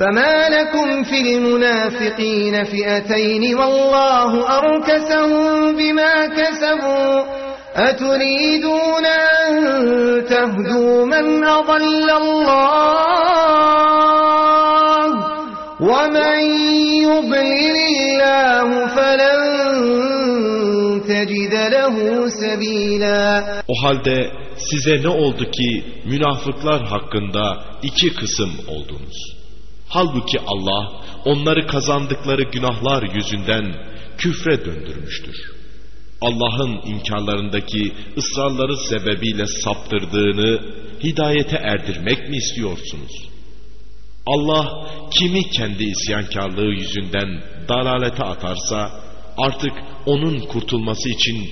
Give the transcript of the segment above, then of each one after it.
فما لكم في المنافقين فئتين والله أركسهم بما كسبوا أتريدون أن تهدوا من أضل الله ومن يضلل الله فلن تجد له سبيلا O halde size ne oldu ki münafıklar hakkında iki kısım oldunuz? Halbuki Allah onları kazandıkları günahlar yüzünden küfre döndürmüştür. Allah'ın inkarlarındaki ısrarları sebebiyle saptırdığını hidayete erdirmek mi istiyorsunuz? Allah kimi kendi isyankarlığı yüzünden dalalete atarsa artık onun kurtulması için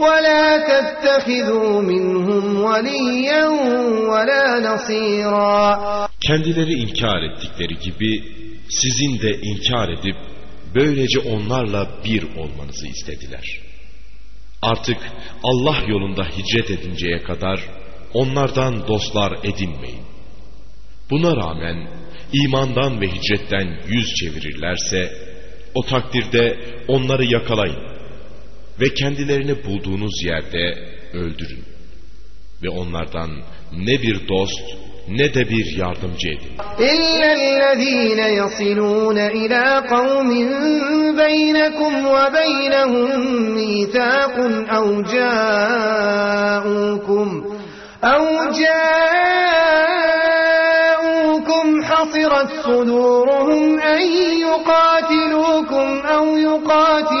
ولا تتخذوا منهم وليا ولا نصيرا Kendileri inkar ettikleri gibi sizin de inkar edip böylece onlarla bir olmanızı istediler. Artık Allah yolunda hicret edinceye kadar onlardan dostlar edinmeyin. Buna rağmen imandan ve hicretten yüz çevirirlerse o takdirde onları yakalayın ve kendilerini bulduğunuz yerde öldürün. Ve onlardan ne bir dost ne de bir yardımcı edin. İllellezîne yasilûne ilâ kavmin beynekum ve beynehum mîtâkun ev câûkum ev câûkum hasirat sudûruhum en yukâtilûkum ev yukâtilûkum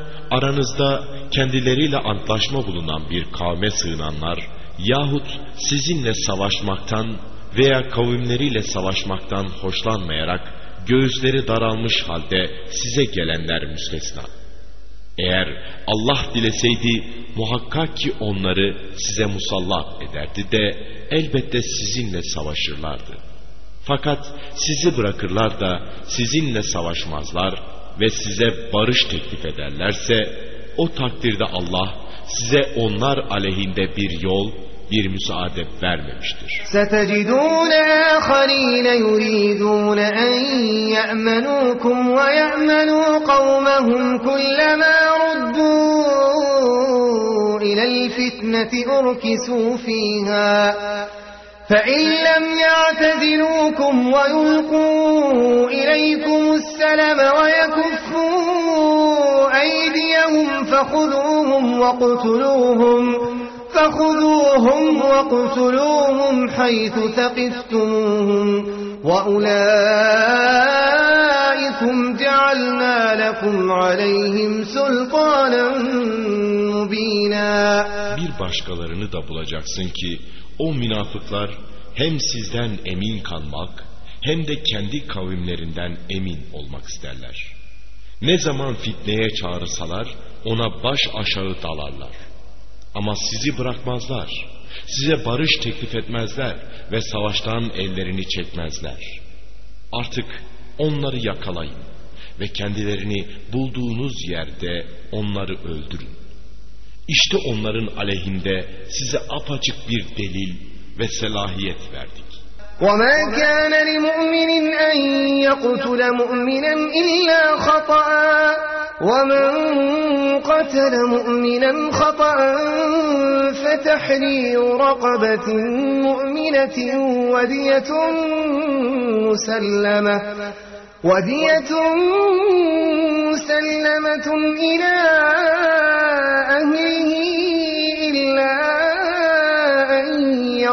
Aranızda kendileriyle antlaşma bulunan bir kavme sığınanlar yahut sizinle savaşmaktan veya kavimleriyle savaşmaktan hoşlanmayarak göğüsleri daralmış halde size gelenler müstesna. Eğer Allah dileseydi muhakkak ki onları size musallat ederdi de elbette sizinle savaşırlardı. Fakat sizi bırakırlar da sizinle savaşmazlar ve size barış teklif ederlerse o takdirde Allah size onlar aleyhinde bir yol, bir müsaade vermemiştir. ستجدون آخرين يريدون أن يأمنوكم ويأمنوا قومهم كلما ردوا إلى الفتنة أركسوا فيها فإن لم يعتزلوكم ويلقوا إليكم السلم ويكفوا أيديهم فخذوهم واقتلوهم فخذوهم واقتلوهم حيث ثقفتموهم وأولئكم جعلنا لكم عليهم سلطانا مبينا. Bir başkalarını da bulacaksın ki o münafıklar hem sizden emin kalmak hem de kendi kavimlerinden emin olmak isterler. Ne zaman fitneye çağırsalar ona baş aşağı dalarlar. Ama sizi bırakmazlar. Size barış teklif etmezler ve savaştan ellerini çekmezler. Artık onları yakalayın ve kendilerini bulduğunuz yerde onları öldürün. İşte onların aleyhinde size apaçık bir delil ve selahiyet verdik. وما كان لمؤمن أن يقتل مؤمنا إلا خطأ ومن قتل مؤمنا خطأ فتحرير رقبة مؤمنة ودية مسلمة ودية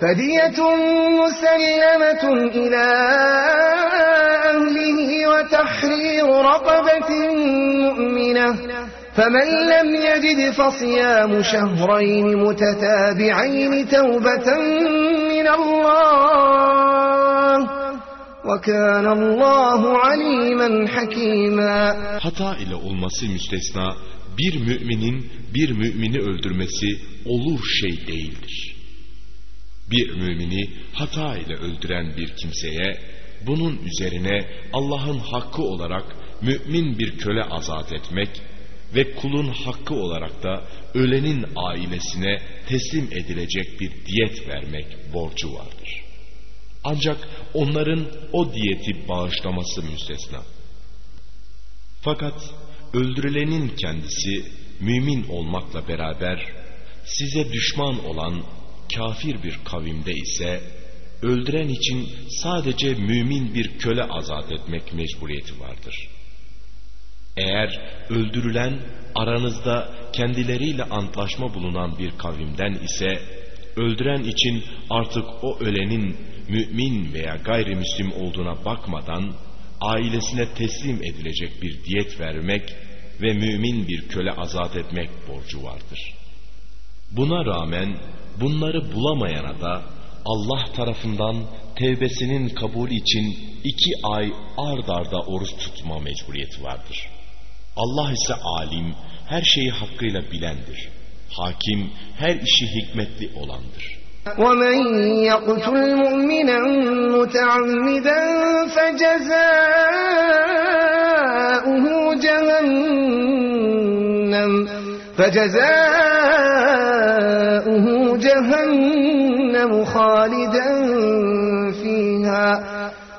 فدية مسلمة إلى أهله وتحرير رقبة مؤمنة فمن لم يجد فصيام شهرين متتابعين توبة من الله وكان الله عليما حكيما Hata ile olması müstesna bir müminin bir mümini öldürmesi olur şey değildir. Bir mümini hata ile öldüren bir kimseye bunun üzerine Allah'ın hakkı olarak mümin bir köle azat etmek ve kulun hakkı olarak da ölenin ailesine teslim edilecek bir diyet vermek borcu vardır. Ancak onların o diyeti bağışlaması müstesna. Fakat öldürülenin kendisi mümin olmakla beraber size düşman olan kafir bir kavimde ise öldüren için sadece mümin bir köle azat etmek mecburiyeti vardır. Eğer öldürülen aranızda kendileriyle antlaşma bulunan bir kavimden ise öldüren için artık o ölenin mümin veya gayrimüslim olduğuna bakmadan ailesine teslim edilecek bir diyet vermek ve mümin bir köle azat etmek borcu vardır. Buna rağmen bunları bulamayana da Allah tarafından tevbesinin kabul için iki ay ard arda oruç tutma mecburiyeti vardır. Allah ise alim, her şeyi hakkıyla bilendir. Hakim, her işi hikmetli olandır. ومن يقتل مؤمنا متعمدا فجزاؤه جهنم فجزاؤه جهنم خالدا فيها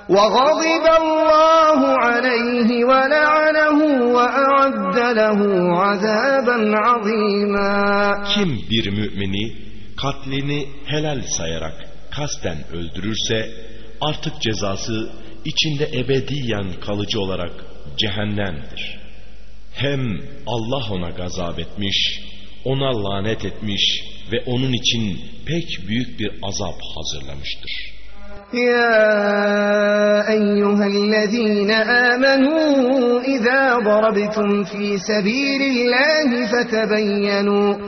وغضب الله عليه ولعنه وأعد له عذابا عظيما Kim bir mümini katlini helal sayarak kasten öldürürse artık cezası içinde ebediyen kalıcı olarak cehennemdir. Hem Allah ona gazap etmiş, ona lanet etmiş ve onun için pek büyük bir azap hazırlamıştır. يا أيها الذين آمنوا إذا ضربتم في سبيل الله فتبينوا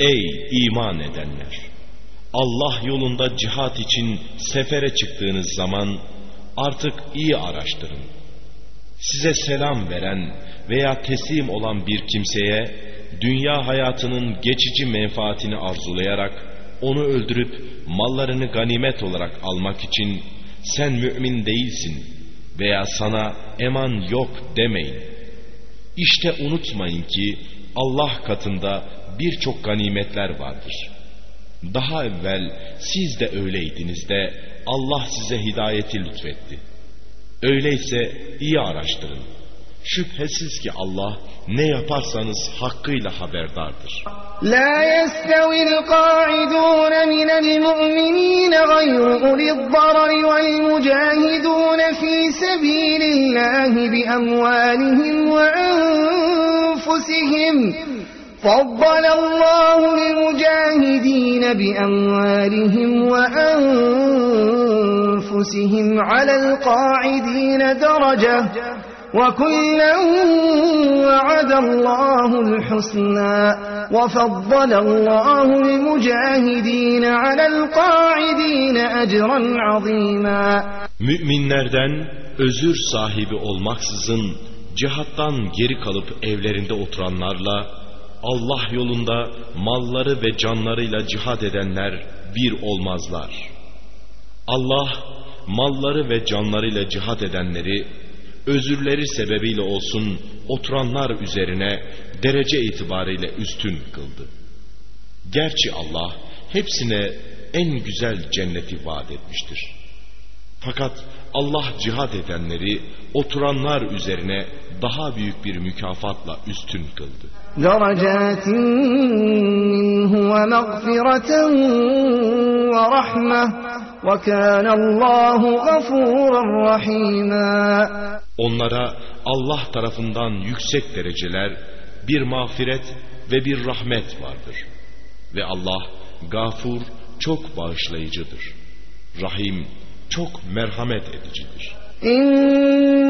Ey iman edenler! Allah yolunda cihat için sefere çıktığınız zaman artık iyi araştırın. Size selam veren veya teslim olan bir kimseye dünya hayatının geçici menfaatini arzulayarak onu öldürüp mallarını ganimet olarak almak için sen mümin değilsin.'' veya sana eman yok demeyin. İşte unutmayın ki Allah katında birçok ganimetler vardır. Daha evvel siz de öyleydiniz de Allah size hidayeti lütfetti. Öyleyse iyi araştırın. Şüphesiz ki Allah ne yaparsanız hakkıyla haberdardır. La yestevi qa'idun minel mu'minine gayru ulil zarari vel في سبيل الله بأموالهم وأنفسهم. فضل الله المجاهدين بأموالهم وأنفسهم على القاعدين درجة. وكلا وعد وعد الله الحسنى وفضل الله المجاهدين على القاعدين أجرا عظيما Müminlerden özür sahibi olmaksızın cihattan geri kalıp evlerinde oturanlarla Allah yolunda malları ve canlarıyla cihad edenler bir olmazlar. Allah malları ve canlarıyla cihad edenleri özürleri sebebiyle olsun oturanlar üzerine derece itibariyle üstün kıldı. Gerçi Allah hepsine en güzel cenneti vaat etmiştir. Fakat Allah cihat edenleri oturanlar üzerine daha büyük bir mükafatla üstün kıldı. Derecatin minhu ve ve rahmeh وكان الله غفورا رحيما Onlara Allah tarafından yüksek dereceler, bir mağfiret ve bir rahmet vardır. Ve Allah gafur, çok bağışlayıcıdır. Rahim, çok merhamet edicidir.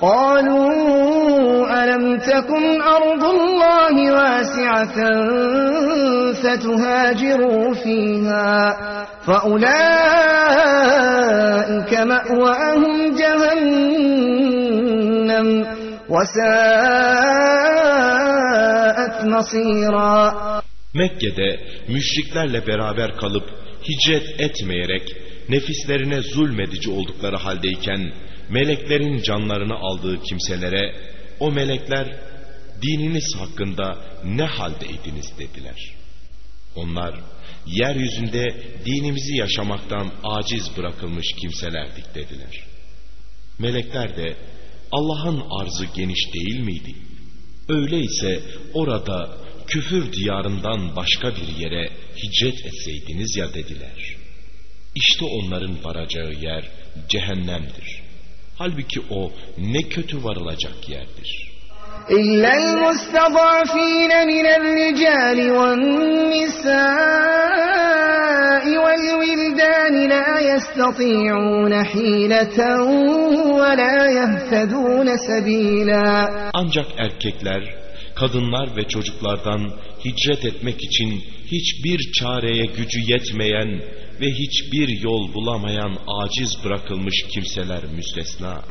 قالوا ألم تكن أرض الله واسعة فتهاجروا فيها فأولئك مأواهم جهنم وساءت مصيرا Mekke'de müşriklerle beraber kalıp hicret etmeyerek nefislerine zulmedici oldukları haldeyken meleklerin canlarını aldığı kimselere o melekler dininiz hakkında ne haldeydiniz dediler. Onlar yeryüzünde dinimizi yaşamaktan aciz bırakılmış kimselerdik dediler. Melekler de Allah'ın arzı geniş değil miydi? Öyleyse orada küfür diyarından başka bir yere hicret etseydiniz ya dediler. İşte onların varacağı yer cehennemdir. Halbuki o ne kötü varılacak yerdir. إلا المستضعفين من الرجال والنساء والولدان لا يستطيعون حيلة ولا يهتدون سبيلا Ancak erkekler, kadınlar ve çocuklardan hicret etmek için hiçbir çareye gücü yetmeyen ve hiçbir yol bulamayan aciz bırakılmış kimseler müstesna.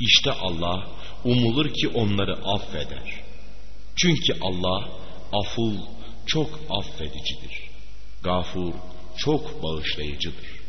İşte Allah umulur ki onları affeder. Çünkü Allah aful çok affedicidir. Gafur çok bağışlayıcıdır.